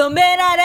Também era